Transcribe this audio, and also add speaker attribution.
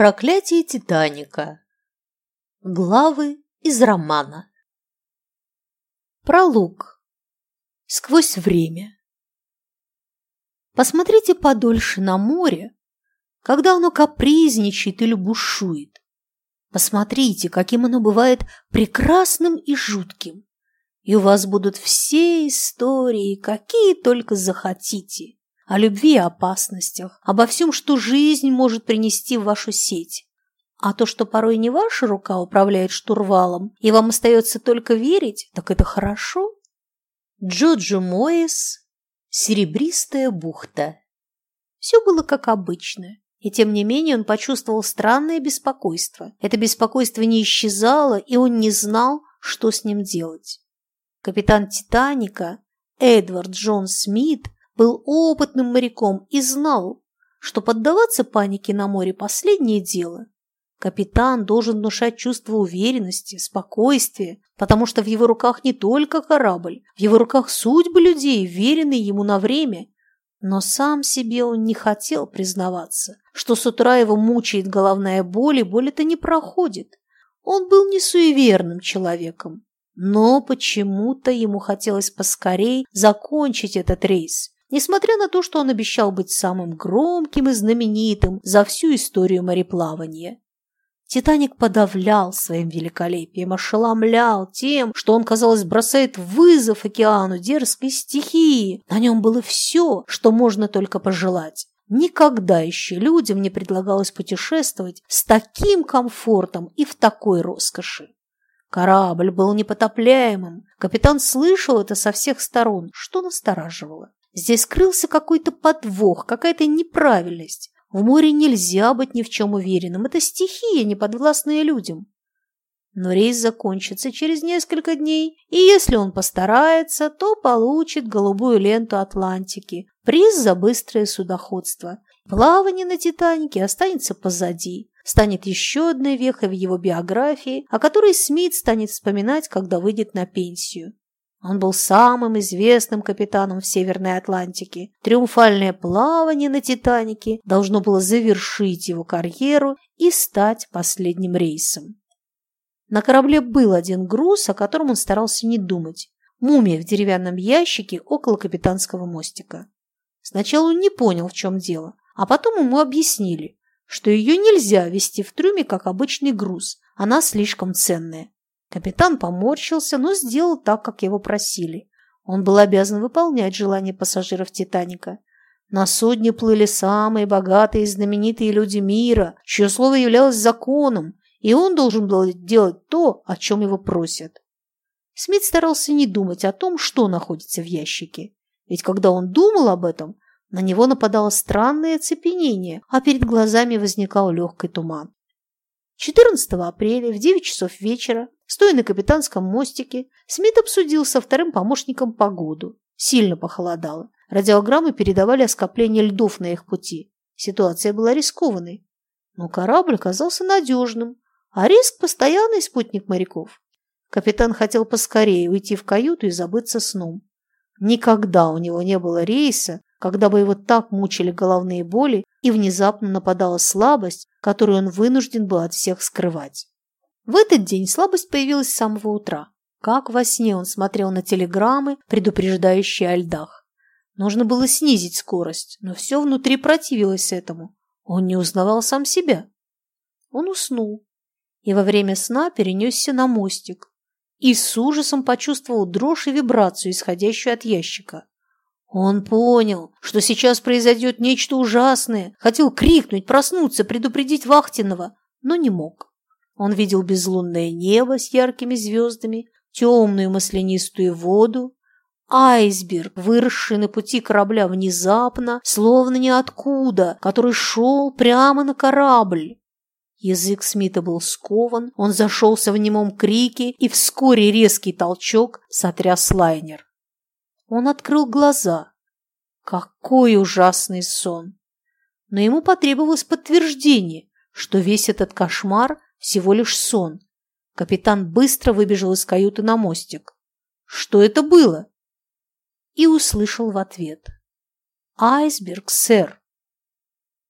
Speaker 1: Проклятие Титаника. Главы из романа. Пролог. Сквозь время. Посмотрите подольше на море, когда оно капризничает или бушует. Посмотрите, каким оно бывает прекрасным и жутким. И у вас будут все истории, какие только захотите о любви и опасностях, обо всем, что жизнь может принести в вашу сеть. А то, что порой не ваша рука управляет штурвалом, и вам остается только верить, так это хорошо. Джоджо Моэс «Серебристая бухта». Все было как обычно, и тем не менее он почувствовал странное беспокойство. Это беспокойство не исчезало, и он не знал, что с ним делать. Капитан «Титаника» Эдвард Джон Смит был опытным моряком и знал, что поддаваться панике на море – последнее дело. Капитан должен внушать чувство уверенности, спокойствия, потому что в его руках не только корабль, в его руках судьбы людей, веренные ему на время. Но сам себе он не хотел признаваться, что с утра его мучает головная боль, и боль это не проходит. Он был не суеверным человеком, но почему-то ему хотелось поскорей закончить этот рейс, несмотря на то, что он обещал быть самым громким и знаменитым за всю историю мореплавания. Титаник подавлял своим великолепием, ошеломлял тем, что он, казалось, бросает вызов океану дерзкой стихии. На нем было все, что можно только пожелать. Никогда еще людям не предлагалось путешествовать с таким комфортом и в такой роскоши. Корабль был непотопляемым. Капитан слышал это со всех сторон, что настораживало. Здесь скрылся какой-то подвох, какая-то неправильность. В море нельзя быть ни в чем уверенным. Это стихия, не подвластная людям. Но рейс закончится через несколько дней, и если он постарается, то получит голубую ленту Атлантики, приз за быстрое судоходство. Плавание на «Титанике» останется позади, станет еще одной вехой в его биографии, о которой Смит станет вспоминать, когда выйдет на пенсию. Он был самым известным капитаном в Северной Атлантике. Триумфальное плавание на «Титанике» должно было завершить его карьеру и стать последним рейсом. На корабле был один груз, о котором он старался не думать. Мумия в деревянном ящике около капитанского мостика. Сначала он не понял, в чем дело, а потом ему объяснили, что ее нельзя вести в трюме как обычный груз, она слишком ценная. Капитан поморщился, но сделал так, как его просили. Он был обязан выполнять желания пассажиров «Титаника». На судне плыли самые богатые и знаменитые люди мира, чье слово являлось законом, и он должен был делать то, о чем его просят. Смит старался не думать о том, что находится в ящике. Ведь когда он думал об этом, на него нападало странное оцепенение, а перед глазами возникал легкий туман. 14 апреля в 9 часов вечера Стоя на капитанском мостике, Смит обсудил со вторым помощником погоду. Сильно похолодало. Радиограммы передавали о скоплении льдов на их пути. Ситуация была рискованной. Но корабль оказался надежным, а риск – постоянный спутник моряков. Капитан хотел поскорее уйти в каюту и забыться сном. Никогда у него не было рейса, когда бы его так мучили головные боли и внезапно нападала слабость, которую он вынужден был от всех скрывать. В этот день слабость появилась с самого утра. Как во сне он смотрел на телеграммы, предупреждающие о льдах. Нужно было снизить скорость, но все внутри противилось этому. Он не узнавал сам себя. Он уснул и во время сна перенесся на мостик и с ужасом почувствовал дрожь и вибрацию, исходящую от ящика. Он понял, что сейчас произойдет нечто ужасное, хотел крикнуть, проснуться, предупредить Вахтинова, но не мог. Он видел безлунное небо с яркими звездами, темную маслянистую воду, айсберг, выросший на пути корабля внезапно, словно ниоткуда, который шел прямо на корабль. Язык Смита был скован, он зашелся в немом крике, и вскоре резкий толчок сотряс лайнер. Он открыл глаза. Какой ужасный сон! Но ему потребовалось подтверждение, что весь этот кошмар всего лишь сон. Капитан быстро выбежал из каюты на мостик. Что это было? И услышал в ответ. «Айсберг, сэр!»